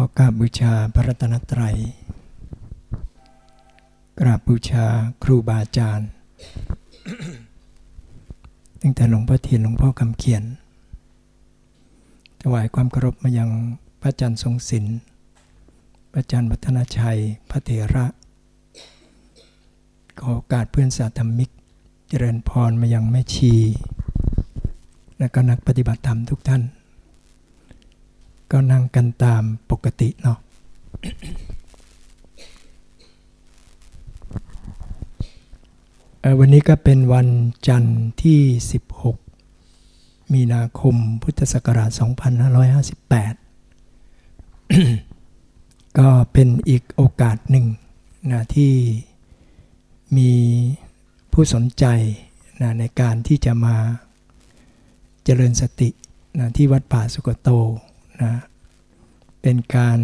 อกราบบูชาพระรัตนตรัย กราบบูชาครูบาอาจารย์ ตั้งแต่หลวงพ่อเทียนหลวงพ่อคำเขียน ถวายความเคารพมายังพระอาจารย์ทรงศิลป์พระอาจารย์วัฒนชัย พระเถระ ขอโอกาสเพื่อนสาธรรมิก เจริญพรมายังแม่ชี และก็นักปฏิบัติธรรมทุกท่าน ก็นั่งกันตามปกติเนาะเออวันนี้ก็เป็นวันจันทร์ที่ 16 มีนาคมพุทธศักราช 2558 ก็เป็นอีกโอกาสหนึ่งนะที่มีผู้สนใจนะในการที่จะมาเจริญสตินะที่วัดป่าสุกโต นะเป็นการ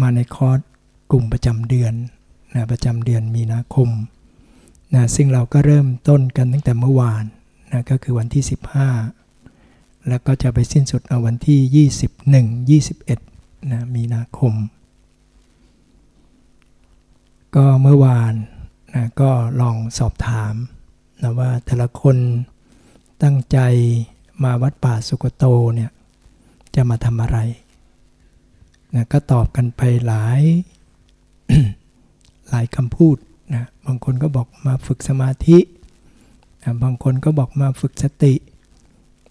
มาในคอร์สกลุ่มประจำเดือนนะประจำเดือนมีนาคมนะซึ่งเราก็เริ่มต้นกันตั้งแต่เมื่อวานนะก็คือวันที่ 15 แล้วก็จะไปสิ้นสุดเอาวันที่ 21 21นะมีนาคม ก็เมื่อวานนะก็ลองสอบถามนะว่าแต่ละคนตั้งใจมาวัดป่าสุกโตเนี่ย จะมาทำอะไรนะก็ตอบกันไปหลายหลายคำพูดนะบางคนก็บอกมาฝึกสมาธินะบางคนก็บอกมาฝึกสติ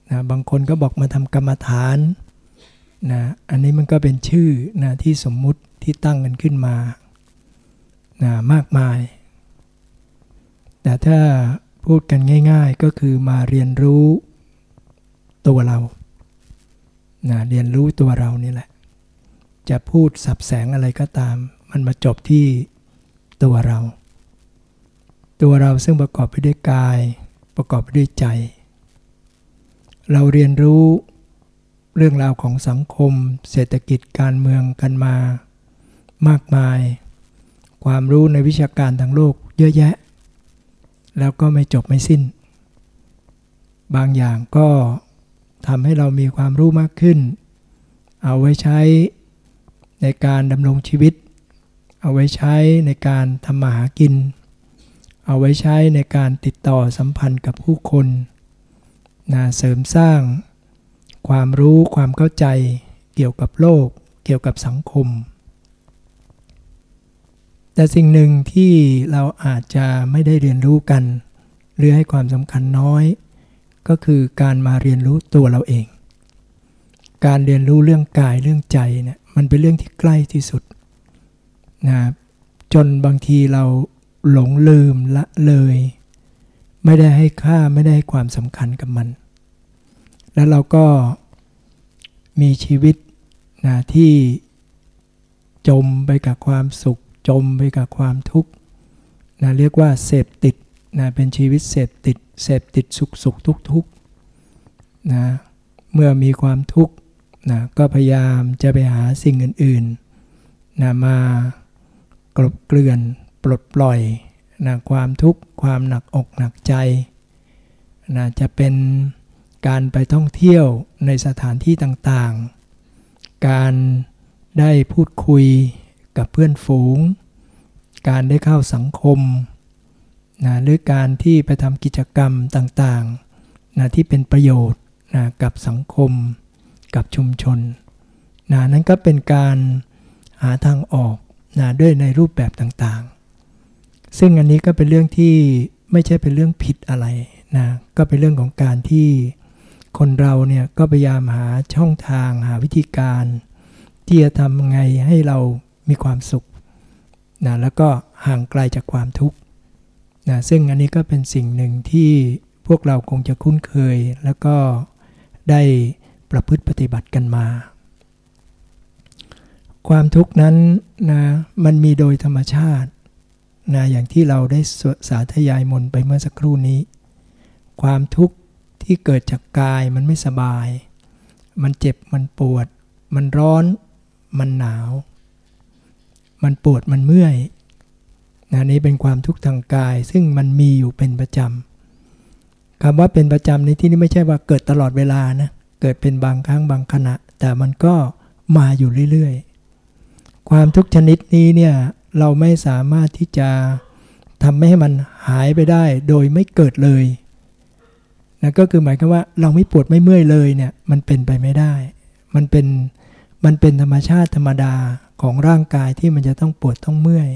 นะบางคนก็บอกมาทำกรรมฐานนะอันนี้มันก็เป็นชื่อนะที่สมมุติที่ตั้งกันขึ้นมานะมากมาย แต่ถ้าพูดกันง่าย ๆ ก็คือมาเรียนรู้ตัวเรา นะเรียนรู้ตัวเรานี่แหละ จะพูดสับแสงอะไรก็ตาม มันมาจบที่ตัวเรา ตัวเราซึ่งประกอบไปด้วยกาย ประกอบไปด้วยใจ เราเรียนรู้เรื่องราวของสังคม เศรษฐกิจการเมืองกันมา มากมาย ความรู้ในวิชาการทางโลกเยอะแยะ แล้วก็ไม่จบไม่สิ้น บางอย่างก็ ทำให้เรามีความรู้มากขึ้น เอาไว้ใช้ในการดำรงชีวิต เอาไว้ใช้ในการทำมาหากิน เอาไว้ใช้ในการติดต่อสัมพันธ์กับผู้คนนะเสริมสร้าง ความรู้ความเข้าใจเกี่ยวกับโลก เกี่ยวกับสังคม แต่สิ่งหนึ่งที่เราอาจจะไม่ได้เรียนรู้กัน หรือให้ความสำคัญน้อย ก็คือการมาเรียนรู้ตัวเราเอง การเรียนรู้เรื่องกายเรื่องใจเนี่ยมันเป็นเรื่องที่ใกล้ที่สุดนะจนบางทีเราหลงลืมละเลย ไม่ได้ให้ค่าไม่ได้ให้ความสำคัญกับมัน แล้วเราก็มีชีวิตนะที่จมไปกับความสุข จมไปกับความทุกข์นะเรียกว่าเสพติดนะเป็นชีวิตเสพติด เสพติดสุขสุขทุกทุกนะเมื่อมีความทุกข์นะก็พยายามจะไปหาสิ่งอื่นๆนะมากลบเกลื่อนปลดปล่อยนะความทุกข์ความหนักอกหนักใจนะจะเป็นการไปท่องเที่ยวในสถานที่ต่างๆ การได้พูดคุยกับเพื่อนฝูง การได้เข้าสังคม นะหรือการที่ไปทำกิจกรรมต่างๆนะที่เป็นประโยชน์นะกับสังคม กับชุมชนนะนั้นก็เป็นการหาทางออกนะด้วยในรูปแบบต่างๆ ซึ่งอันนี้ก็เป็นเรื่องที่ไม่ใช่เป็นเรื่องผิดอะไรนะก็เป็นเรื่องของการที่คนเราเนี่ยก็พยายามหาช่องทางหาวิธีการ ที่จะทำไงให้เรามีความสุขนะแล้วก็ห่างไกลจากความทุกข์ นะซึ่งอันนี้ก็เป็นสิ่งหนึ่งที่พวกเราคงจะคุ้นเคย แล้วก็ได้ประพฤติปฏิบัติกันมา ความทุกข์นั้นนะมันมีโดยธรรมชาตินะอย่างที่เราได้สาธยายมนไปเมื่อสักครู่นี้ ความทุกข์ที่เกิดจากกายมันไม่สบาย มันเจ็บมันปวด มันร้อน มันหนาว มันปวดมันเมื่อย นะนี้เป็นความทุกข์ทางกาย ซึ่งมันมีอยู่เป็นประจำคำว่าเป็นประจำในที่นี้ไม่ใช่ว่าเกิดตลอดเวลานะเกิดเป็นบางครั้งบางขณะ แต่มันก็มาอยู่เรื่อยๆ ความทุกข์ชนิดนี้เนี่ยเราไม่สามารถที่จะทำให้มันหายไปได้โดยไม่เกิดเลยนะก็คือหมายความว่าเราไม่ปวดไม่เมื่อยเลยเนี่ยมันเป็นไปไม่ได้ มันเป็นมันเป็นธรรมชาติธรรมดาของร่างกายที่มันจะต้องปวดต้องเมื่อย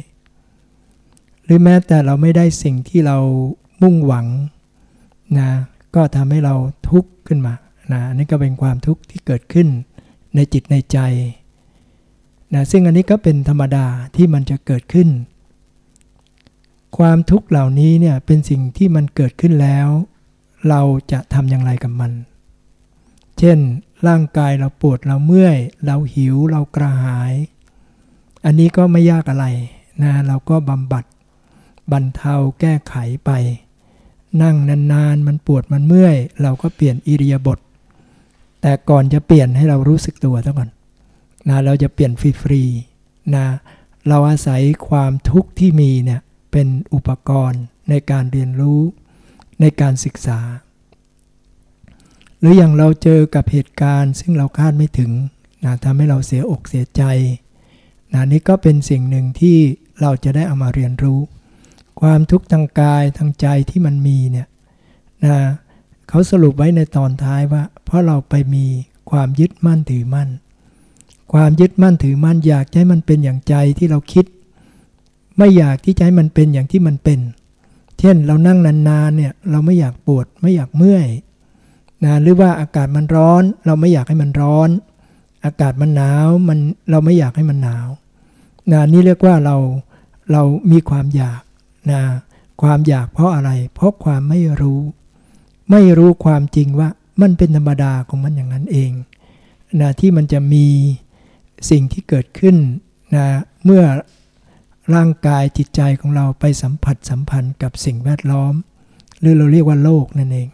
หรือแม้แต่เราไม่ได้สิ่งที่เรามุ่งหวังนะก็ทำให้เราทุกข์ขึ้นมานะนี่ก็เป็นความทุกข์ที่เกิดขึ้นในจิตในใจนะซึ่งอันนี้ก็เป็นธรรมดาที่มันจะเกิดขึ้น ความทุกข์เหล่านี้เนี่ยเป็นสิ่งที่มันเกิดขึ้นแล้ว เราจะทำอย่างไรกับมัน เช่น ร่างกายเราปวดเราเมื่อย เราหิวเรากระหาย อันนี้ก็ไม่ยากอะไรนะเราก็บำบัด บรรเทาแก้ไขไป นั่งนานๆ มันปวดมันเมื่อย เราก็เปลี่ยนอิริยาบถแต่ก่อนจะเปลี่ยนให้เรารู้สึกตัวซะก่อนนะเราจะเปลี่ยนฟรีๆนะเราอาศัยความทุกข์ที่มีเนี่ยเป็นอุปกรณ์ในการเรียนรู้ในการศึกษา หรืออย่างเราเจอกับเหตุการณ์ซึ่งเราคาดไม่ถึงนะทำให้เราเสียอกเสียใจนะนี่ก็เป็นสิ่งหนึ่งที่เราจะได้เอามาเรียนรู้ ความทุกข์ทางกายทางใจที่มันมีเนี่ยนะเขาสรุปไว้ในตอนท้ายว่า เพราะเราไปมีความยึดมั่นถือมั่น ความยึดมั่นถือมั่นอยากให้มันเป็นอย่างใจที่เราคิด ไม่อยากที่จะให้มันเป็นอย่างที่มันเป็น เช่นเรานั่งนานๆเนี่ยเราไม่อยากปวดไม่อยากเมื่อยนะหรือว่าอากาศมันร้อน เราไม่อยากให้มันร้อน อากาศมันหนาวมันเราไม่อยากให้มันหนาวนะนี่เรียกว่าเราเรามีความอยาก นะความอยากเพราะอะไร เพราะความไม่รู้ ไม่รู้ความจริงว่ามันเป็นธรรมดาของมันอย่างนั้นเองนะที่มันจะมีสิ่งที่เกิดขึ้นนะเมื่อร่างกายจิตใจของเราไปสัมผัสสัมพันธ์กับสิ่งแวดล้อม หรือเราเรียกว่าโลกนั่นเอง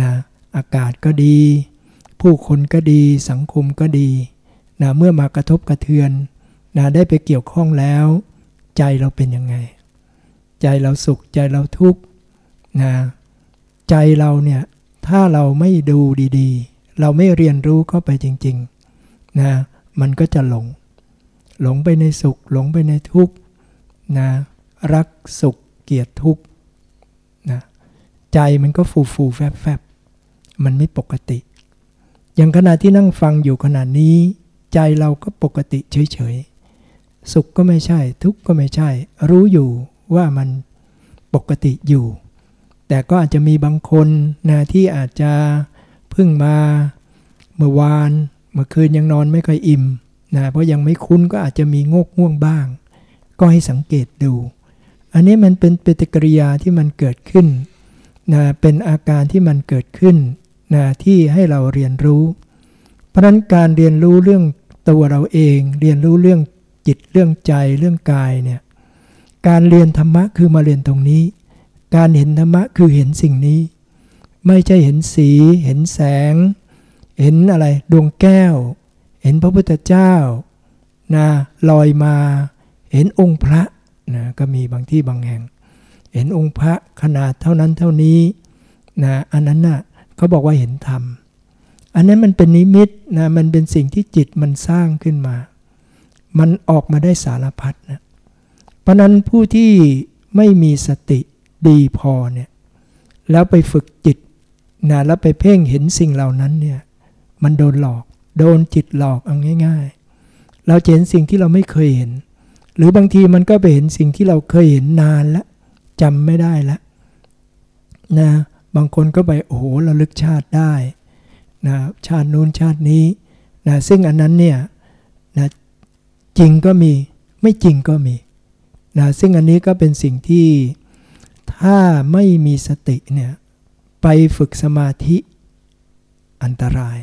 นะอากาศก็ดี ผู้คนก็ดีสังคมก็ดีนะเมื่อมากระทบกระเทือนนะได้ไปเกี่ยวข้องแล้ว ใจเราเป็นยังไง ใจเราสุขใจเราทุกข์นะใจเราเนี่ยถ้าเราไม่ดูดีๆ เราไม่เรียนรู้เข้าไปจริงๆนะมันก็จะหลง หลงไปในสุข หลงไปในทุกข์นะรักสุขเกลียดทุกข์นะใจมันก็ฟูฟูแฟบแฟบมันไม่ปกติ อย่างขณะที่นั่งฟังอยู่ขณะนี้ ใจเราก็ปกติเฉยๆ สุขก็ไม่ใช่ ทุกข์ก็ไม่ใช่ รู้อยู่ ว่ามันปกติอยู่ แต่ก็อาจจะมีบางคนนะที่อาจจะเพิ่งมาเมื่อวานเมื่อคืนยังนอนไม่ค่อยอิ่มนะเพราะยังไม่คุ้นก็อาจจะมีงกง่วงบ้าง ก็ให้สังเกตดู อันนี้มันเป็นปฏิกิริยาที่มันเกิดขึ้นนะเป็นอาการที่มันเกิดขึ้นนะที่ให้เราเรียนรู้ เพราะนั้นการเรียนรู้เรื่องตัวเราเอง เรียนรู้เรื่องจิตเรื่องใจเรื่องกายเนี่ย การเรียนธรรมะคือมาเรียนตรงนี้ การเห็นธรรมะคือเห็นสิ่งนี้ ไม่ใช่เห็นสี เห็นแสง เห็นอะไรดวงแก้ว เห็นพระพุทธเจ้านะลอยมา เห็นองค์พระนะก็มีบางที่บางแห่ง เห็นองค์พระขนาดเท่านั้นเท่านี้นะอันนั้นนะ่ะเขาบอกว่าเห็นธรรม อันนั้นมันเป็นนิมิตนะมันเป็นสิ่งที่จิตมันสร้างขึ้นมา มันออกมาได้สารพัดนะ เพราะนั้นผู้ที่ไม่มีสติดีพอเนี่ยแล้วไปฝึกจิตนะแล้วไปเพ่งเห็นสิ่งเหล่านั้นเนี่ยมันโดนหลอกโดนจิตหลอกเอาง่าย ๆ เราเห็นสิ่งที่เราไม่เคยเห็น หรือบางทีมันก็ไปเห็นสิ่งที่เราเคยเห็นนานแล้วจำไม่ได้แล้วนะบางคนก็ไปโอ้โหระลึกชาติได้นะชาตินู้นชาตินี้นะซึ่งอันนั้นเนี่ยนะจริงก็มีไม่จริงก็มี นะซึ่งอันนี้ก็เป็นสิ่งที่ถ้าไม่มีสติเนี่ยไปฝึกสมาธิอันตราย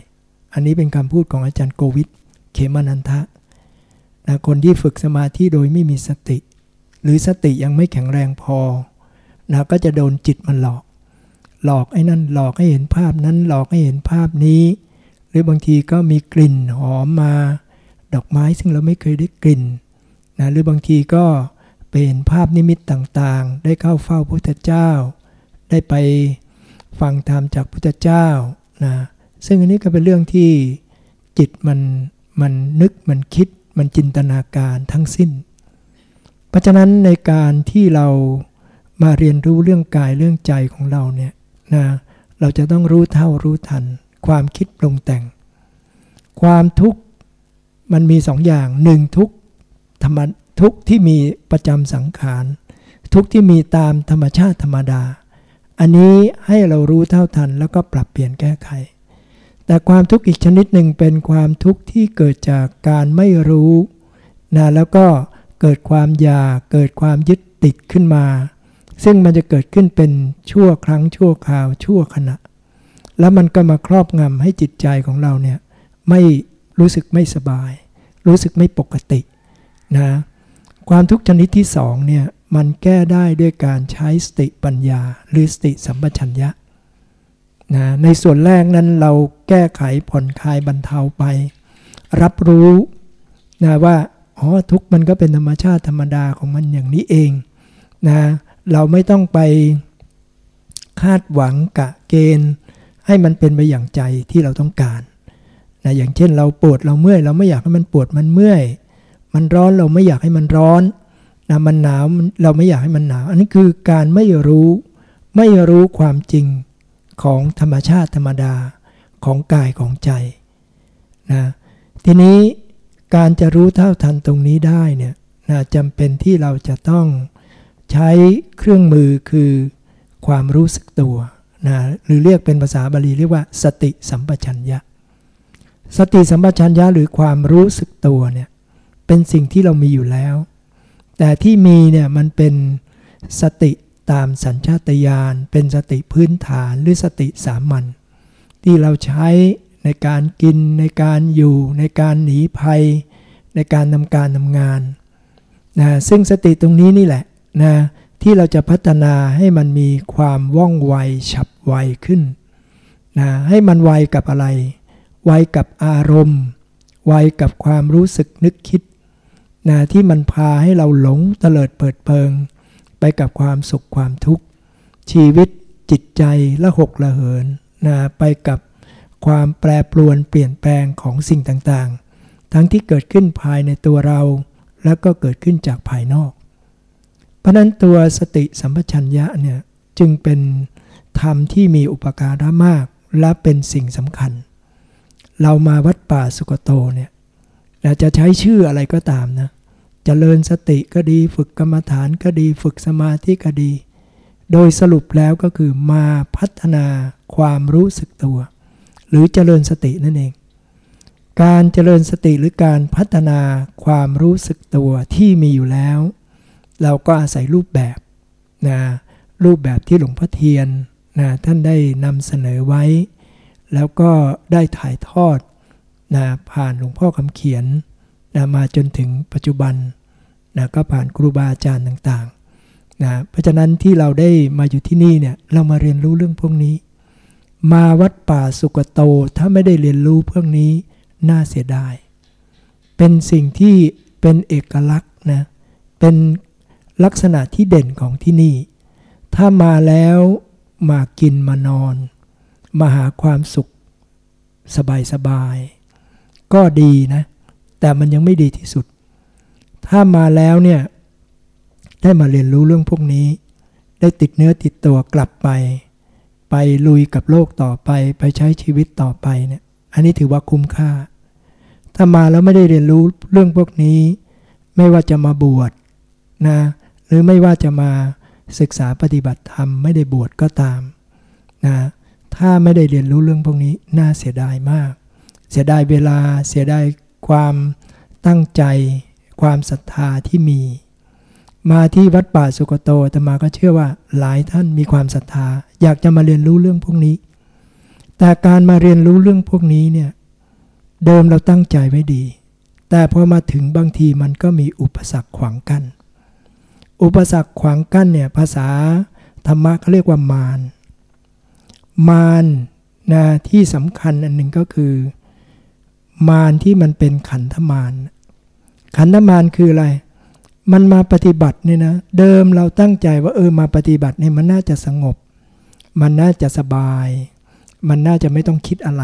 อันนี้เป็นคำพูดของอาจารย์โกวิทเขมานันทะนะคนที่ฝึกสมาธิโดยไม่มีสติ หรือสติยังไม่แข็งแรงพอนะก็จะโดนจิตมันหลอก หลอกไอ้นั่นหลอกให้เห็นภาพนั้นหลอกให้เห็นภาพนี้ หรือบางทีก็มีกลิ่นหอมมา ดอกไม้ซึ่งเราไม่เคยได้กลิ่นนะหรือบางทีก็ เป็นภาพนิมิตต่างๆ ได้เข้าเฝ้าพระพุทธเจ้า ได้ไปฟังธรรมจากพุทธเจ้านะซึ่งอันนี้ก็เป็นเรื่องที่จิตมันมันนึกมันคิดมันจินตนาการทั้งสิ้น เพราะฉะนั้นในการที่เรามาเรียนรู้เรื่องกายเรื่องใจของเราเนี่ยนะเราจะต้องรู้เท่ารู้ทัน ความคิดปรุงแต่ง ความทุกข์มันมีสองอย่างหนึ่งทุกธรรม ทุกที่มีประจำสังขาร ทุกที่มีตามธรรมชาติธรรมดา อันนี้ให้เรารู้เท่าทันแล้วก็ปรับเปลี่ยนแก้ไข แต่ความทุกข์อีกชนิดหนึ่งเป็นความทุกข์ที่เกิดจากการไม่รู้นะแล้วก็เกิดความอยากเกิดความยึดติดขึ้นมา ซึ่งมันจะเกิดขึ้นเป็นชั่วครั้งชั่วคราวชั่วขณะ แล้วมันก็มาครอบงำให้จิตใจของเราเนี่ยไม่รู้สึกไม่สบาย รู้สึกไม่ปกตินะ ความทุกข์ชนิดที่สองเนี่ยมันแก้ได้ด้วยการใช้สติปัญญา หรือสติสัมปชัญญะนะในส่วนแรกนั้นเราแก้ไขผ่อนคลายบรรเทาไป รับรู้นะว่าอ๋อทุกมันก็เป็นธรรมชาติธรรมดาของมันอย่างนี้เองนะเราไม่ต้องไปคาดหวังกะเกณฑ์ ให้มันเป็นไปอย่างใจที่เราต้องการนะอย่างเช่นเราปวดเราเมื่อย เราไม่อยากให้มันปวดมันเมื่อย มันร้อนเราไม่อยากให้มันร้อนนะมันหนาวเราไม่อยากให้มันหนาว อันนี้คือการไม่รู้ไม่รู้ความจริงของธรรมชาติธรรมดาของกายของใจนะทีนี้การจะรู้เท่าทันตรงนี้ได้เนี่ยนะจำเป็นที่เราจะต้องใช้เครื่องมือคือความรู้สึกตัวนะหรือเรียกเป็นภาษาบาลีเรียกว่า สติสัมปชัญญะ สติสัมปชัญญะหรือความรู้สึกตัวเนี่ย เป็นสิ่งที่เรามีอยู่แล้ว แต่ที่มีเนี่ยมันเป็นสติตามสัญชาตญาณเป็นสติพื้นฐานหรือสติสามัญที่เราใช้ในการกินในการอยู่ ในการหนีภัย ในการทำการทำงานนะซึ่งสติตรงนี้นี่แหละนะที่เราจะพัฒนาให้มันมีความว่องไวฉับไวขึ้นนะให้มันไวกับอะไร ไวกับอารมณ์ ไวกับความรู้สึกนึกคิด นะที่มันพาให้เราหลงเตลิดเปิดเปิง ไปกับความสุขความทุกข์ ชีวิตจิตใจละหกละเหินนะไปกับความแปรปรวนเปลี่ยนแปลงของสิ่งต่างๆ ทั้งที่เกิดขึ้นภายในตัวเรา แล้วก็เกิดขึ้นจากภายนอก เพราะนั้นตัวสติสัมปชัญญะเนี่ยจึงเป็นธรรมที่มีอุปการะมากและเป็นสิ่งสำคัญ เรามาวัดป่าสุกโตเนี่ยเราจะใช้ชื่ออะไรก็ตามนะ จเจริญสติก็ดีฝึกกรรมฐานก็ดีฝึกสมาธิก็ดี โดยสรุปแล้วก็คือมาพัฒนาความรู้สึกตัว หรือเจริญสตินั่นเอง การเจริญสติหรือการพัฒนาความรู้สึกตัวที่มีอยู่แล้ว เราก็อาศัยรูปแบบนะรูปแบบที่หลวงพ่อเทียนนะท่านได้นำเสนอไว้ แล้วก็ได้ถ่ายทอดนะผ่านหลวงพ่อคำเขียนนะมาจนถึงปัจจุบัน นะก็ผ่านครูบาอาจารย์ต่างๆนะเพราะฉะนั้นที่เราได้มาอยู่ที่นี่เนี่ยเรามาเรียนรู้เรื่องพวกนี้ มาวัดป่าสุกโตถ้าไม่ได้เรียนรู้พวกนี้น่าเสียดาย เป็นสิ่งที่เป็นเอกลักษณ์นะเป็นลักษณะที่เด่นของที่นี่ ถ้ามาแล้วมากินมานอน มาหาความสุขสบายๆก็ดีนะ แต่มันยังไม่ดีที่สุด ถ้ามาแล้วเนี่ยได้มาเรียนรู้เรื่องพวกนี้ ได้ติดเนื้อติดตัวกลับไป ไปลุยกับโลกต่อไป ไปใช้ชีวิตต่อไปเนี่ยอันนี้ถือว่าคุ้มค่า ถ้ามาแล้วไม่ได้เรียนรู้เรื่องพวกนี้ ไม่ว่าจะมาบวชนะหรือไม่ว่าจะมาศึกษาปฏิบัติธรรมไม่ได้บวชก็ตามนะถ้าไม่ได้เรียนรู้เรื่องพวกนี้น่าเสียดายมาก เสียดายเวลาเสียดายความตั้งใจ ความศรัทธาที่มี มาที่วัดป่าสุกโตแต่มาก็เชื่อว่าหลายท่านมีความศรัทธา อยากจะมาเรียนรู้เรื่องพวกนี้ แต่การมาเรียนรู้เรื่องพวกนี้เนี่ยเดิมเราตั้งใจไว้ดี แต่พอมาถึงบางทีมันก็มีอุปสรรคขวางกัน้นอุปสรรคขวางกั้นเนี่ยภาษาธรรมะเขาเรียกว่ามาร มารนะที่สำคัญอันหนึ่งก็คือ มารที่มันเป็นขันธมาร ขันธมารคืออะไร มันมาปฏิบัติเนี่ยนะ เดิมเราตั้งใจว่าเออมาปฏิบัติเนี่ยมันน่าจะสงบ มันน่าจะสบาย มันน่าจะไม่ต้องคิดอะไร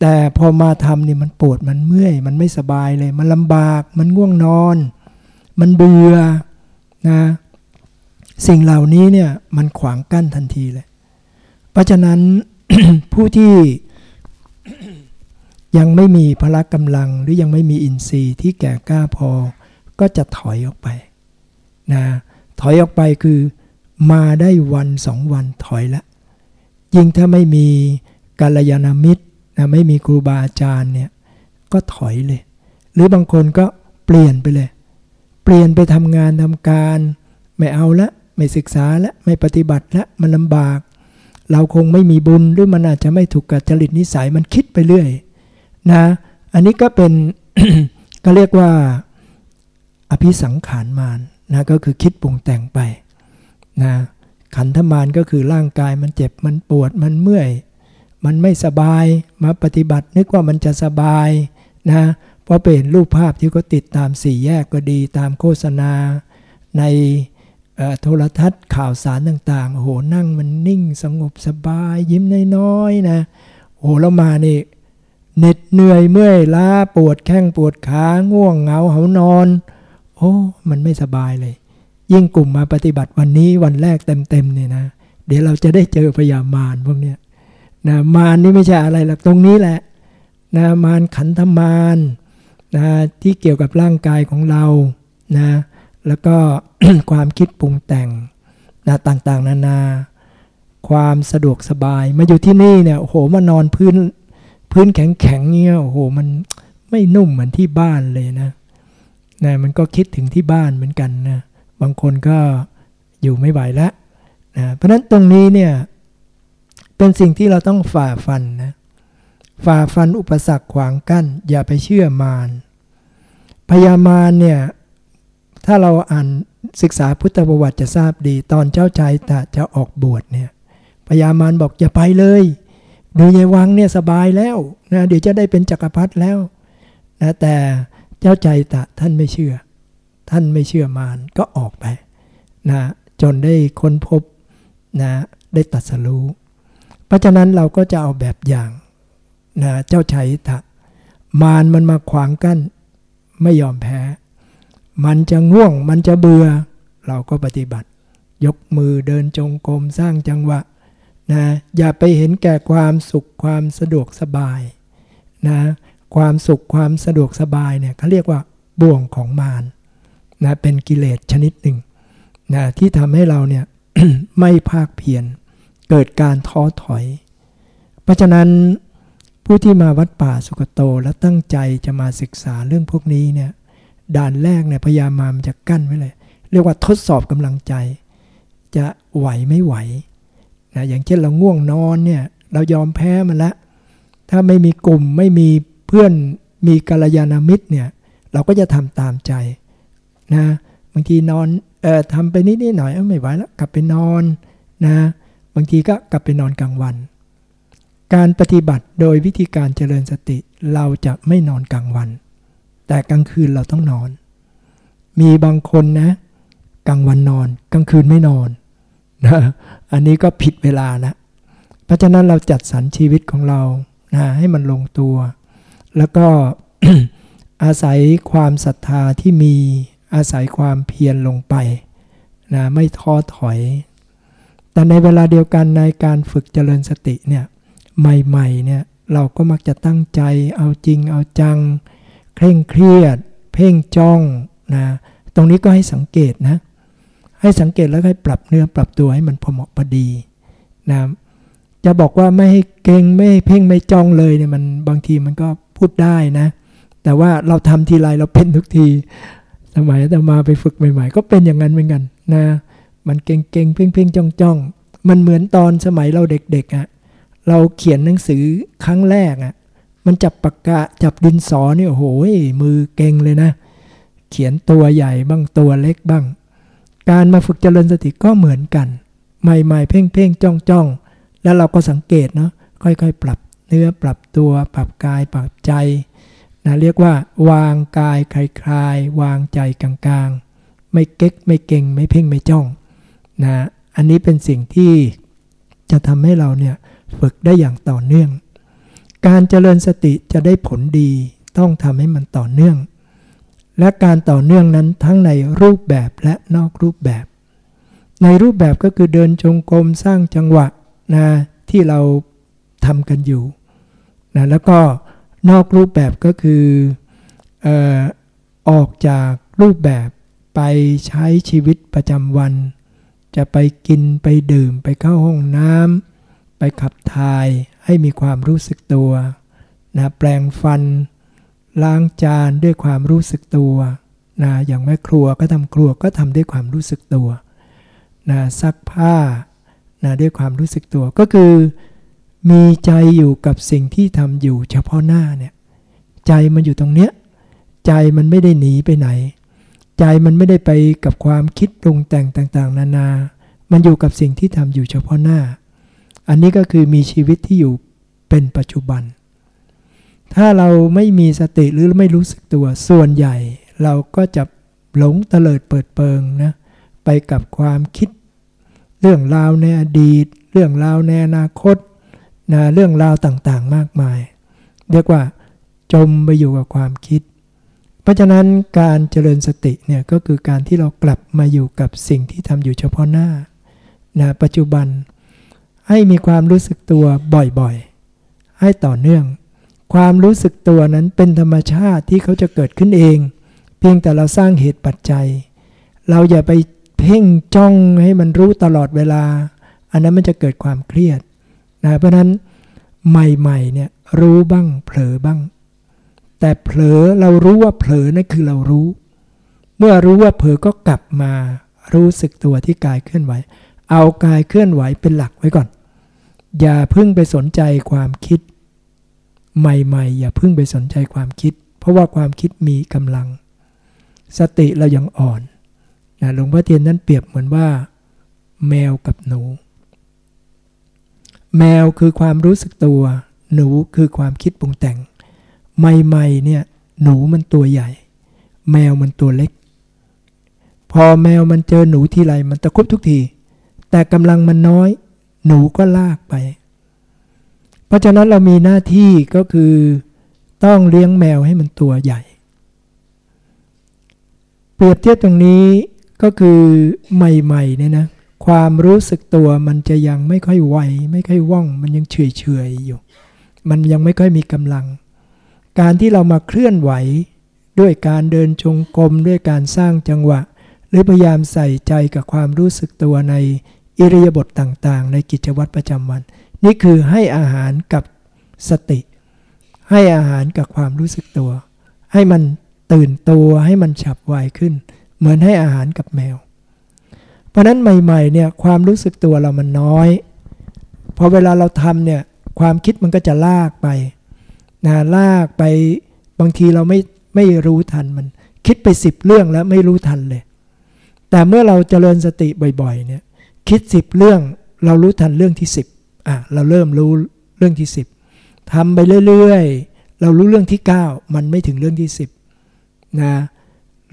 แต่พอมาทำนี่มันปวดมันเมื่อย มันไม่สบายเลย มันลำบาก มันง่วงนอน มันเบื่อนะสิ่งเหล่านี้เนี่ยมันขวางกั้นทันทีเลย เพราะฉะนั้นผู้ที่ ยังไม่มีพละกำลังหรือยังไม่มีอินทรีย์ที่แก่กล้าพอ ก็จะถอยออกไปนะถอยออกไปคือมาได้วันสองวันถอยละยิ่งถ้าไม่มีกาลยานามิตรนะไม่มีครูบาอาจารย์เนี่ยก็ถอยเลย หรือบางคนก็เปลี่ยนไปเลย เปลี่ยนไปทำงานทำการ ไม่เอาละ ไม่ศึกษาละไม่ปฏิบัติละมันลำบาก เราคงไม่มีบุญหรือมันอาจจะไม่ถูกกับจริตนิสัยมันคิดไปเรื่อย นะ อันนี้ก็เป็นก็เรียกว่าอภิสังขารมานนะก็คือคิดปรุงแต่งไปนะขันธมานก็คือร่างกายมันเจ็บมันปวดมันเมื่อย มันไม่สบายมาปฏิบัตินึกว่ามันจะสบายนะเพราะเป็นรูปภาพที่ก็ติดตามสี่แยกก็ดีตามโฆษณา ในโทรทัศน์ข่าวสารต่างๆโอ้โหนั่งมันนิ่งสงบสบายยิ้มน้อยๆนะโอ้โหแล้วมานี่ เหน็ดเหนื่อยเมื่อยล้าปวดแข้งปวดขาง่วงเหงาเหานอน โอ้มันไม่สบายเลย ยิ่งกลุ่มมาปฏิบัติวันนี้วันแรกเต็มๆเนี่ยนะ เดี๋ยวเราจะได้เจอพยามารพวกเนี้ยนะมารนี่ไม่ใช่อะไรหรอกตรงนี้แหละนะมารขันธมารนะที่เกี่ยวกับร่างกายของเรานะแล้วก็ความคิดปรุงแต่งนะต่างๆ นานา ความสะดวกสบายมาอยู่ที่นี่เนี่ยโอ้โหมานอนพื้น พื้นแข็งๆเงี้ยโอ้โหมันไม่นุ่มเหมือนที่บ้านเลยนะนะมันก็คิดถึงที่บ้านเหมือนกันนะบางคนก็อยู่ไม่ไหวแล้วนะเพราะนั้นตรงนี้เนี่ยเป็นสิ่งที่เราต้องฝ่าฟันนะฝ่าฟันอุปสรรคขวางกั้น อย่าไปเชื่อมารพยามารเนี่ยถ้าเราอ่านศึกษาพุทธประวัติจะทราบดี ตอนเจ้าชายตะจะออกบวชเนี่ยพญามารบอกอย่าไปเลย ดูยายวังเนี่ยสบายแล้วนะเดี๋ยวจะได้เป็นจักรพรรดิแล้วนะแต่เจ้าใจตะท่านไม่เชื่อ ท่านไม่เชื่อมารก็ออกไปนะจนได้ค้นพบนะได้ตัดสรู้เพราะฉะนั้นเราก็จะเอาแบบอย่างนะเจ้าชัยตะ มารมันมาขวางกั้นไม่ยอมแพ้ มันจะง่วงมันจะเบื่อ เราก็ปฏิบัติ ยกมือเดินจงกรมสร้างจังหวะ นะอย่าไปเห็นแก่ความสุขความสะดวกสบายนะความสุขความสะดวกสบายเนี่ยเขาเรียกว่าบ่วงของมารนะเป็นกิเลสชนิดหนึ่งนะที่ทำให้เราเนี่ย ไม่ภาคเพียรเกิดการท้อถอย เพราะฉะนั้นผู้ที่มาวัดป่าสุกโตและตั้งใจจะมาศึกษาเรื่องพวกนี้เนี่ยด่านแรกเนี่ยพยายามมามันจะกั้นไว้เลย เรียกว่าทดสอบกำลังใจ จะไหวไม่ไหว นะอย่างเช่นเราง่วงนอนเนี่ยเรายอมแพ้มันละ ถ้าไม่มีกลุ่มไม่มีเพื่อนมีกัลยาณมิตรเนี่ยเราก็จะทำตามใจนะบางทีนอนเอ่อทำไปนิดนิดหน่อยเออไม่ไหวแล้วกลับไปนอนนะบางทีก็กลับไปนอนกลางวัน การปฏิบัติโดยวิธีการเจริญสติ เราจะไม่นอนกลางวัน แต่กลางคืนเราต้องนอน มีบางคนนะกลางวันนอนกลางคืนไม่นอนนะ อันนี้ก็ผิดเวลานะเพราะฉะนั้นเราจัดสรรชีวิตของเรานะให้มันลงตัว แล้วก็อาศัยความศรัทธาที่มีอาศัยความเพียรลงไปนะไม่ท้อถอย แต่ในเวลาเดียวกันในการฝึกเจริญสติเนี่ยใหม่ๆเนี่ยเราก็มักจะตั้งใจเอาจริงเอาจัง เคร่งเครียด เพ่งจ้องนะตรงนี้ก็ให้สังเกตนะ ให้สังเกตแล้วให้ปรับเนื้อปรับตัวให้มันพอเหมาะพอดีนะจะบอกว่าไม่ให้เก่งไม่ให้เพ่งไม่จ้องเลยเนี่ยมันบางทีมันก็พูดได้นะ แต่ว่าเราทำทีไรเราเป็นทุกทีสมัยแต่มาไปฝึกใหม่ ๆ ก็เป็นอย่างนั้นเหมือนกันนะมันเก่งเก่งเพ่งเพ่งจ้องจ้องมันเหมือนตอนสมัยเราเด็กๆอะ่ะเราเขียนหนังสือครั้งแรกอะ่ะมันจับปากกาจับดินสอนี่โอ้โหมือเก่งเลยนะ เขียนตัวใหญ่บ้างตัวเล็กบ้าง การมาฝึกเจริญสติก็เหมือนกัน ใหม่ๆ เพ่งเพ่งจ้องจ้องแล้วเราก็สังเกตเนาะค่อยๆ ปรับเนื้อปรับตัวปรับกายปรับใจนะเรียกว่า วางกายคลายคลายวางใจกลางๆ ไม่เก๊กไม่เก่งไม่เพ่งไม่จ้องนะอันนี้เป็นสิ่งที่จะทำให้เราเนี่ยฝึกได้อย่างต่อเนื่อง การเจริญสติจะได้ผลดีต้องทำให้มันต่อเนื่อง และการต่อเนื่องนั้นทั้งในรูปแบบและนอกรูปแบบ ในรูปแบบก็คือเดินจงกรมสร้างจังหวะนะที่เราทำกันอยู่นะแล้วก็นอกรูปแบบก็คือออออกจากรูปแบบไปใช้ชีวิตประจำวัน จะไปกินไปดื่มไปเข้าห้องน้ำไปขับถ่ายให้มีความรู้สึกตัวนะแปลงฟัน ล้างจานด้วยความรู้สึกตัวนะอย่างแม่ครัวก็ทำครัวก็ทำด้วยความรู้สึกตัวนะซักผ้านะด้วยความรู้สึกตัวก็คือ มีใจอยู่กับสิ่งที่ทำอยู่เฉพาะหน้าเนี่ยใจมันอยู่ตรงเนี้ยใจมันไม่ได้หนีไปไหน ใจมันไม่ได้ไปกับความคิดปรุงแต่งต่างๆ นานา มันอยู่กับสิ่งที่ทำอยู่เฉพาะหน้า อันนี้ก็คือมีชีวิตที่อยู่เป็นปัจจุบัน ถ้าเราไม่มีสติหรือไม่รู้สึกตัวส่วนใหญ่ เราก็จะหลงเตลิดเปิดเปิงนะไปกับความคิด เรื่องราวในอดีต เรื่องราวในอนาคตนะเรื่องราวต่างๆมากมาย เรียกว่า จมไปอยู่กับความคิด เพราะฉะนั้นการเจริญสติเนี่ยก็คือการที่เรากลับมาอยู่กับสิ่งที่ทำอยู่เฉพาะหน้านะปัจจุบันให้มีความรู้สึกตัวบ่อยๆ ให้ต่อเนื่อง ความรู้สึกตัวนั้นเป็นธรรมชาติที่เขาจะเกิดขึ้นเอง เพียงแต่เราสร้างเหตุปัจจัย เราอย่าไปเพ่งจ้องให้มันรู้ตลอดเวลา อันนั้นมันจะเกิดความเครียดนะเพราะนั้นใหม่ๆเนี่ยรู้บ้างเผลอบ้าง แต่เผลอเรารู้ว่าเผลอนั่นคือเรารู้ เมื่อรู้ว่าเผลอก็กลับมารู้สึกตัวที่กายเคลื่อนไหว เอากายเคลื่อนไหวเป็นหลักไว้ก่อน อย่าพึ่งไปสนใจความคิด ใหม่ๆ อย่าพึ่งไปสนใจความคิด เพราะว่าความคิดมีกำลัง สติเรายังอ่อนนะหลวงพ่อเทียนนั้นเปรียบเหมือนว่า แมวกับหนู แมวคือความรู้สึกตัว หนูคือความคิดปรุงแต่ง ใหม่ๆเนี่ยหนูมันตัวใหญ่ แมวมันตัวเล็ก พอแมวมันเจอหนูทีไรมันตะคุบทุกที แต่กำลังมันน้อย หนูก็ลากไป เพราะฉะนั้นเรามีหน้าที่ก็คือต้องเลี้ยงแมวให้มันตัวใหญ่ เปรียบเทียบตรงนี้ก็คือใหม่ๆเนี่ยนะความรู้สึกตัวมันจะยังไม่ค่อยไวไม่ค่อยว่อง มันยังเฉยเฉยอยู่ มันยังไม่ค่อยมีกำลัง การที่เรามาเคลื่อนไหวด้วยการเดินจงกรมด้วยการสร้างจังหวะ หรือพยายามใส่ใจกับความรู้สึกตัวในอิริยาบถต่างๆ ในกิจวัตรประจำวัน นี่คือให้อาหารกับสติ ให้อาหารกับความรู้สึกตัว ให้มันตื่นตัวให้มันฉับไวขึ้น เหมือนให้อาหารกับแมว เพราะนั้นใหม่ๆเนี่ยความรู้สึกตัวเรามันน้อยพอเวลาเราทำเนี่ยความคิดมันก็จะลากไปนะลากไปบางทีเราไม่ไม่รู้ทันมัน คิดไปสิบเรื่องแล้วไม่รู้ทันเลย แต่เมื่อเราเจริญสติบ่อยๆเนี่ยคิดสิบเรื่องเรารู้ทันเรื่องที่สิบ อะเราเริ่มรู้เรื่องที่สิบทำไปเรื่อยๆ เรารู้เรื่องที่ 9 มันไม่ถึงเรื่องที่ 10นะ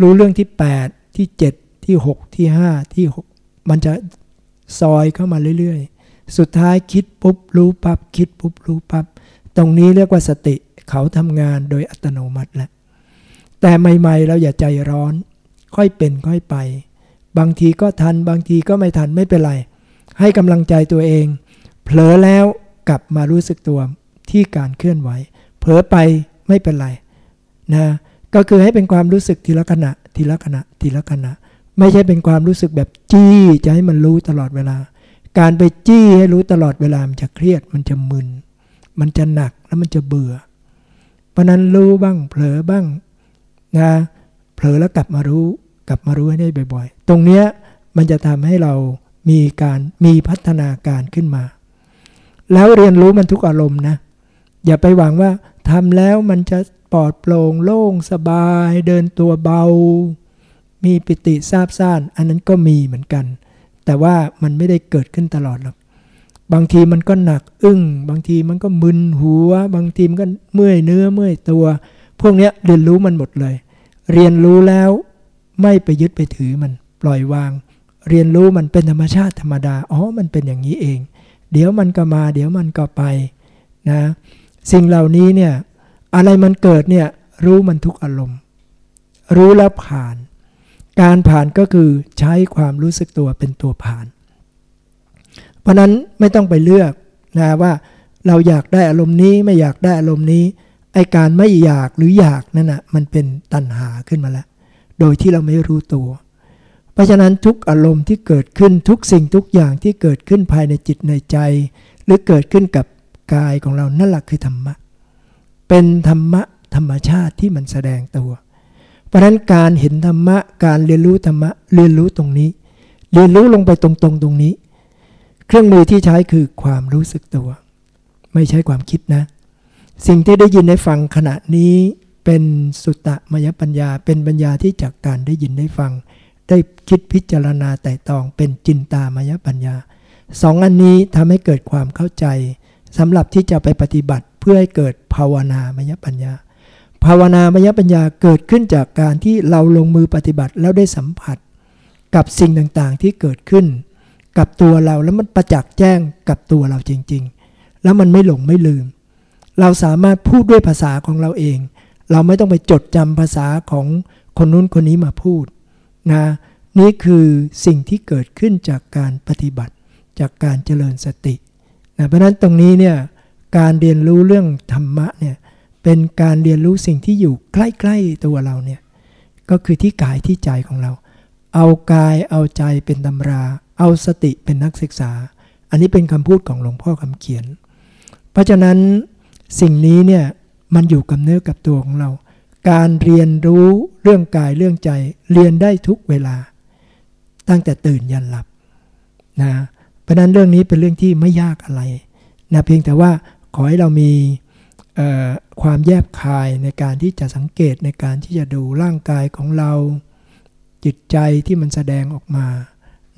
รู้เรื่องที่ 8 ที่ 7 ที่ 6 ที่ 5 ที่ 6 มันจะซอยเข้ามาเรื่อยๆ สุดท้ายคิดปุ๊บรู้ปับ๊บคิดปุ๊บรู้ปับ๊บตรงนี้เรียกว่าสติเขาทำงานโดยอัตโนมัติแหละแต่ใหม่ๆ เราอย่าใจร้อน ค่อยเป็นค่อยไป บางทีก็ทันบางทีก็ไม่ทันไม่เป็นไร ให้กำลังใจตัวเอง เผลอแล้วกลับมารู้สึกตัวที่การเคลื่อนไหว เผลอไปไม่เป็นไรนะ ก็คือให้เป็นความรู้สึกทีละขณะ ทีละขณะ ทีละขณะ ไม่ใช่เป็นความรู้สึกแบบจี้จะให้มันรู้ตลอดเวลา การไปจี้ให้รู้ตลอดเวลามันจะเครียด มันจะมึน มันจะหนักแล้วมันจะเบื่อ เพราะนั้นรู้บ้างเผลอบ้างนะเผลอแล้วกลับมารู้กลับมารู้ให้ได้บ่อย ๆ ตรงเนี้ยมันจะทำให้เรามีการมีพัฒนาการขึ้นมา แล้วเรียนรู้มันทุกอารมณ์นะ อย่าไปหวังว่าทำแล้วมันจะปลอดโปร่งโล่งสบาย เดินตัวเบา มีปิติซาบซ่าน อันนั้นก็มีเหมือนกัน แต่ว่ามันไม่ได้เกิดขึ้นตลอดหรอกบางทีมันก็หนักอึ้ง บางทีมันก็มึนหัว บางทีมันก็เมื่อยเนื้อเมื่อยตัว พวกนี้เรียนรู้มันหมดเลย เรียนรู้แล้วไม่ไปยึดไปถือมันปล่อยวาง เรียนรู้มันเป็นธรรมชาติธรรมดา อ๋อ มันเป็นอย่างนี้เอง เดี๋ยวมันก็มา เดี๋ยวมันก็ไปนะสิ่งเหล่านี้เนี่ยอะไรมันเกิดเนี่ยรู้มันทุกอารมณ์ รู้แล้วผ่าน การผ่านก็คือใช้ความรู้สึกตัวเป็นตัวผ่าน เพราะนั้นไม่ต้องไปเลือกนะว่าเราอยากได้อารมณ์นี้ไม่อยากได้อารมณ์นี้ไอการไม่อยากหรืออยากนั่นนะมันเป็นตัณหาขึ้นมาแล้ว โดยที่เราไม่รู้ตัว เพราะฉะนั้นทุกอารมณ์ที่เกิดขึ้นทุกสิ่งทุกอย่างที่เกิดขึ้นภายในจิตในใจ หรือเกิดขึ้นกับกายของเรานั่นแหละคือธรรมะ เป็นธรรมะธรรมชาติที่มันแสดงตัว เพราะฉะนั้นการเห็นธรรมะการเรียนรู้ธรรมะเรียนรู้ตรงนี้ เรียนรู้ลงไปตรงๆตรงนี้ เครื่องมือที่ใช้คือความรู้สึกตัว ไม่ใช่ความคิดนะ สิ่งที่ได้ยินได้ฟังขณะนี้เป็นสุตตะมยปัญญาเป็นปัญญาที่จากการได้ยินได้ฟัง ได้คิดพิจารณาแต่ตองเป็นจินตามายปัญญาสองอันนี้ทำให้เกิดความเข้าใจสำหรับที่จะไปปฏิบัติเพื่อให้เกิดภาวนามยปัญญา ภาวนามยปัญญาเกิดขึ้นจากการที่เราลงมือปฏิบัติแล้วได้สัมผัส กับสิ่งต่างๆที่เกิดขึ้น กับตัวเราแล้วมันประจักษ์แจ้งกับตัวเราจริง ๆ แล้วมันไม่หลงไม่ลืม เราสามารถพูดด้วยภาษาของเราเอง เราไม่ต้องไปจดจำภาษาของคนนู้นคนนี้มาพูด นะนี่คือสิ่งที่เกิดขึ้นจากการปฏิบัติจากการเจริญสตินะเพราะนั้นตรงนี้เนี่ยการเรียนรู้เรื่องธรรมะเนี่ยเป็นการเรียนรู้สิ่งที่อยู่ใกล้ๆตัวเราเนี่ยก็คือที่กายที่ใจของเรา เอากายเอาใจเป็นตำรา เอาสติเป็นนักศึกษา อันนี้เป็นคำพูดของหลวงพ่อคำเขียน เพราะฉะนั้นสิ่งนี้เนี่ยมันอยู่กับเนื้อกับตัวของเรา การเรียนรู้เรื่องกายเรื่องใจ เรียนได้ทุกเวลา ตั้งแต่ตื่นยันหลับนะเพราะนั้นเรื่องนี้เป็นเรื่องที่ไม่ยากอะไรนะเพียงแต่ว่าขอให้เรามีความแยบคายในการที่จะสังเกตในการที่จะดูร่างกายของเราจิตใจที่มันแสดงออกมา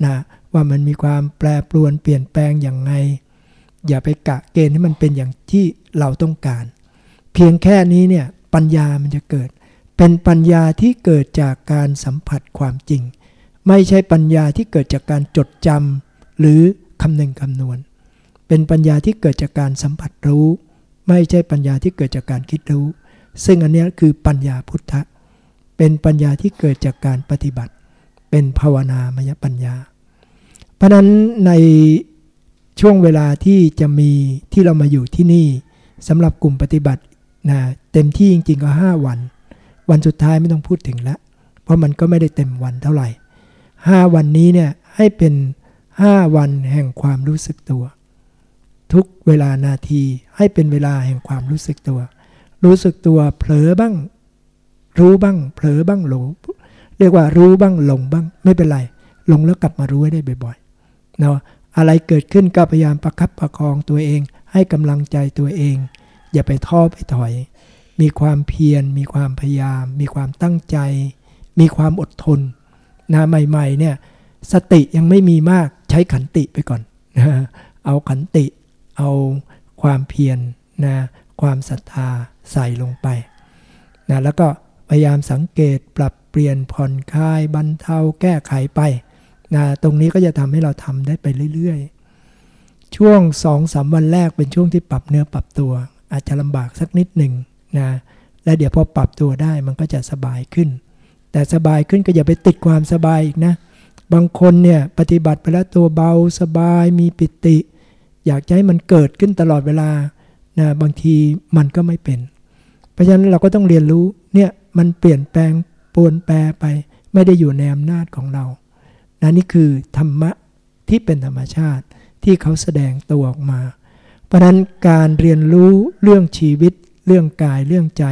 นะว่ามันมีความแปรปรวนเปลี่ยนแปลงอย่างไง อย่าไปกะเกณฑ์ให้มันเป็นอย่างที่เราต้องการ เพียงแค่นี้เนี่ย ปัญญามันจะเกิด เป็นปัญญาที่เกิดจากการสัมผัสความจริง ไม่ใช่ปัญญาที่เกิดจากการจดจำหรือคำนึงคำนวณ เป็นปัญญาที่เกิดจากการสัมผัสรู้ ไม่ใช่ปัญญาที่เกิดจากการคิดรู้ ซึ่งอันนี้คือปัญญาพุทธะ เป็นปัญญาที่เกิดจากการปฏิบัติ เป็นภาวนามยปัญญา เพราะนั้นในช่วงเวลาที่จะมีที่เรามาอยู่ที่นี่สำหรับกลุ่มปฏิบัติ นะเต็มที่จริงๆก็ 5 วัน วันสุดท้ายไม่ต้องพูดถึงละเพราะมันก็ไม่ได้เต็มวันเท่าไหร่ 5 วันนี้เนี่ยให้เป็น 5 วันแห่งความรู้สึกตัว ทุกเวลานาทีให้เป็นเวลาแห่งความรู้สึกตัว รู้สึกตัวเผลอบ้าง รู้บ้าง เผลอบ้างหลง เรียกว่ารู้บ้างหลงบ้างไม่เป็นไรหลงแล้วกลับมารู้ให้ได้บ่อยๆเนาะอะไรเกิดขึ้นก็พยายามประคับประคองตัวเอง ให้กำลังใจตัวเอง อย่าไปท้อไปถอย มีความเพียร มีความพยายาม มีความตั้งใจ มีความอดทนนะใหม่ๆเนี่ยสติยังไม่มีมากใช้ขันติไปก่อนนะเอาขันติ เอาความเพียรนะความศรัทธาใส่ลงไปนะแล้วก็พยายามสังเกตปรับเปลี่ยนผ่อนคลายบรรเทาแก้ไขไปนะตรงนี้ก็จะทำให้เราทำได้ไปเรื่อยๆ ช่วง2องสามวันแรกเป็นช่วงที่ปรับเนื้อปรับตัว อาจจะลำบากสักนิดหนึ่งนะและเดี๋ยวพอปรับตัวได้มันก็จะสบายขึ้น แต่สบายขึ้นก็อย่าไปติดความสบายอีกนะ บางคนเนี่ยปฏิบัติไปแล้วตัวเบาสบายมีปิติ อยากให้มันเกิดขึ้นตลอดเวลานะบางทีมันก็ไม่เป็น เพราะฉะนั้นเราก็ต้องเรียนรู้เนี่ยมันเปลี่ยนแปลงปวนแปรไป ไม่ได้อยู่ในอำนาจของเรานะนี่คือธรรมะที่เป็นธรรมชาติที่เขาแสดงตัวออกมา เพราะนั้นการเรียนรู้เรื่องชีวิต เรื่องกายเรื่องใจ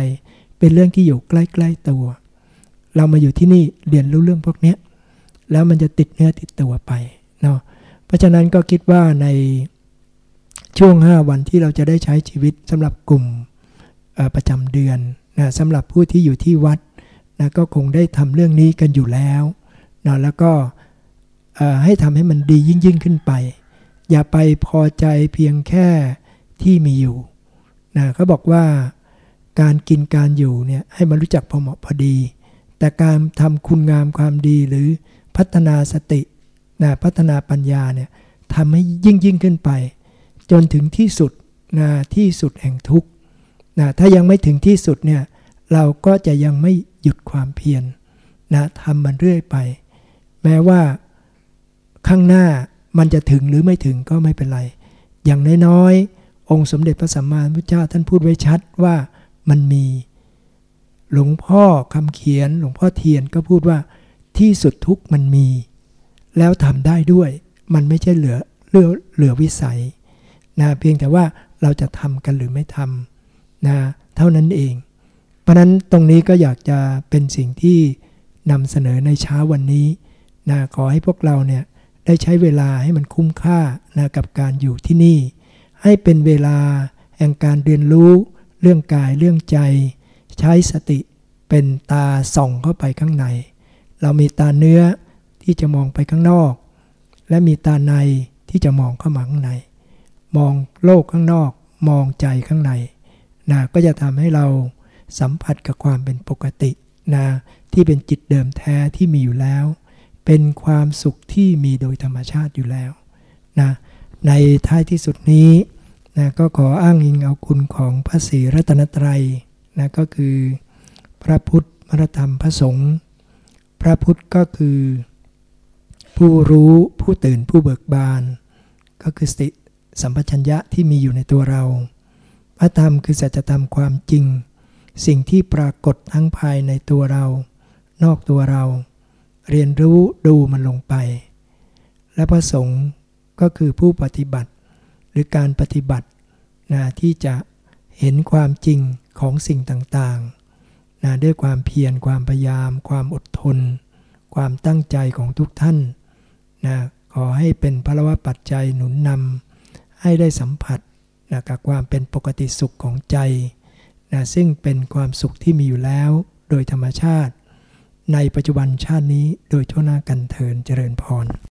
เป็นเรื่องที่อยู่ใกล้ๆตัว เรามาอยู่ที่นี่เรียนรู้เรื่องพวกนี้แล้วมันจะติดเนื้อติดตัวไปเนาะเพราะฉะนั้นก็คิดว่าในช่วง 5 วันที่เราจะได้ใช้ชีวิตสำหรับกลุ่มประจำเดือนนะสำหรับผู้ที่อยู่ที่วัดนะก็คงได้ทำเรื่องนี้กันอยู่แล้วนะแล้วก็ให้ทำให้มันดียิ่งยิ่งขึ้นไป อย่าไปพอใจเพียงแค่ที่มีอยู่นะเขาบอกว่าการกินการอยู่เนี่ยให้มันรู้จักพอเหมาะพอดี แต่การทำคุณงามความดีหรือพัฒนาสตินะพัฒนาปัญญาเนี่ยทำให้ยิ่งยิ่งขึ้นไป จนถึงที่สุดนะที่สุดแห่งทุกข์นะถ้ายังไม่ถึงที่สุดเนี่ยเราก็จะยังไม่หยุดความเพียรนะทำมันเรื่อยไป แม้ว่าข้างหน้า มันจะถึงหรือไม่ถึงก็ไม่เป็นไร อย่างน้อยๆ องค์สมเด็จพระสัมมาสัมพุทธเจ้าท่านพูดไว้ชัดว่ามันมี หลวงพ่อคำเขียน หลวงพ่อเทียนก็พูดว่าที่สุดทุกมันมี แล้วทำได้ด้วย มันไม่ใช่เหลือเหลือเหลือวิสัยนะเพียงแต่ว่าเราจะทำกันหรือไม่ทำนะเท่านั้นเอง เพราะนั้นตรงนี้ก็อยากจะเป็นสิ่งที่นำเสนอในเช้าวันนี้นะขอให้พวกเราเนี่ย ได้ใช้เวลาให้มันคุ้มค่านะกับการอยู่ที่นี่ ให้เป็นเวลาแห่งการเรียนรู้ เรื่องกายเรื่องใจ ใช้สติเป็นตาส่องเข้าไปข้างใน เรามีตาเนื้อที่จะมองไปข้างนอก และมีตาในที่จะมองเข้ามาข้างใน มองโลกข้างนอก มองใจข้างในนะก็จะทำให้เราสัมผัสกับความเป็นปกตินะที่เป็นจิตเดิมแท้ที่มีอยู่แล้ว เป็นความสุขที่มีโดยธรรมชาติอยู่แล้วนะในท้ายที่สุดนี้นะก็ขออ้างอิงเอาคุณของพระศรีรัตนตรัยนะก็คือพระพุทธมรธรรมพระสงฆ์พระพุทธก็คือ ผู้รู้ผู้ตื่นผู้เบิกบาน ก็คือสติสัมปชัญญะที่มีอยู่ในตัวเรา พระธรรมคือสัจธรรมความจริง สิ่งที่ปรากฏทั้งภายในตัวเรา นอกตัวเรา เรียนรู้ดูมันลงไป และพระสงฆ์ก็คือผู้ปฏิบัติ หรือการปฏิบัตินะที่จะเห็นความจริงของสิ่งต่างๆนะด้วยความเพียรความพยายาม ความอดทน ความตั้งใจของทุกท่านนะขอให้เป็นพระวปัจจัยหนุนนำให้ได้สัมผัสนะกับความเป็นปกติสุขของใจนะซึ่งเป็นความสุขที่มีอยู่แล้วโดยธรรมชาติ ในปัจจุบันชาตินี้โดยทั่วหน้ากันเทินเจริญพร